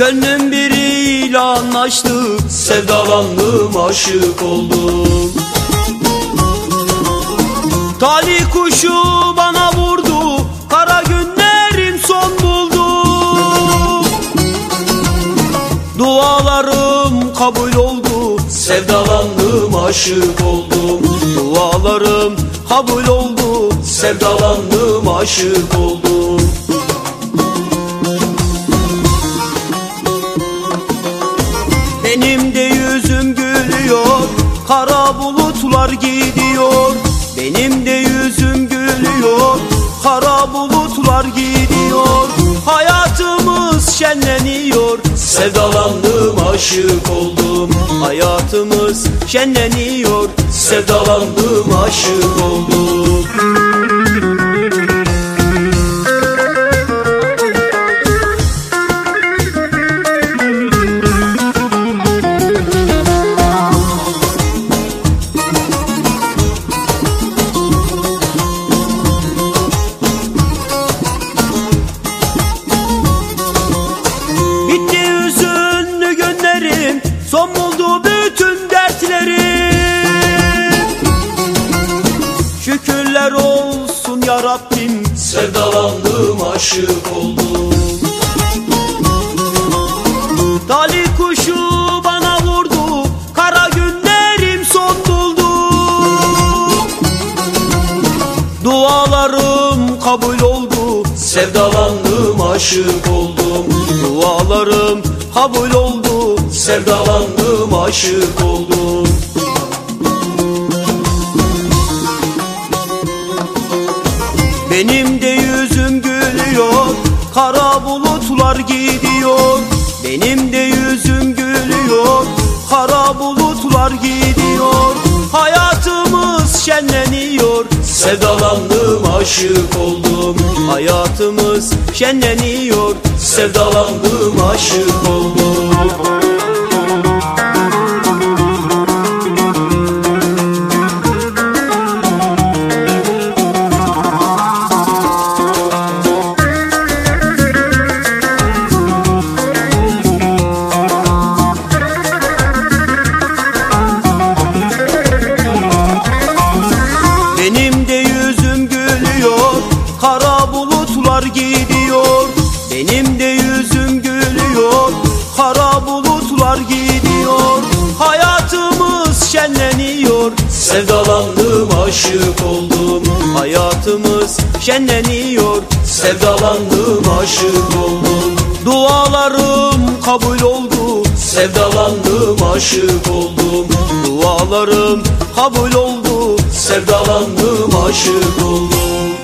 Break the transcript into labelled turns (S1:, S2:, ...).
S1: Gönlüm biriyle anlaştı Sevdalandım aşık oldum. Talih kuşu bana vurdu Kara günlerim son buldu. Dualarım kabul oldu Sevdalandım aşık oldum. Dualarım kabul oldu Sevdalandım aşık oldum gülüyor Kara bulutlar gidiyor. Benim de yüzüm gülüyor Kara bulutlar gidiyor. Hayatımız şenleniyor. Sevdalandım aşık oldum. Hayatımız şenleniyor. Sevdalandım aşık oldum olsun ya Rabbim. Sevdalandım aşık oldum. Talih kuşu bana vurdu Kara günlerim son buldu. Dualarım kabul oldu. Sevdalandım aşık oldum. Dualarım kabul oldu. Sevdalandım aşık oldum bulutlar gidiyor Benim de yüzüm gülüyor. Kara bulutlar gidiyor Hayatımız şenleniyor. Sevdalandım aşık oldum Hayatımız şenleniyor. Sevdalandım aşık oldum bulutlar gidiyor. Hayatımız şenleniyor. Sevdalandım aşık oldum. Hayatımız şenleniyor. Sevdalandım aşık oldum. Dualarım kabul oldu. Sevdalandım aşık oldum. Dualarım kabul oldu. Sevdalandım aşık oldum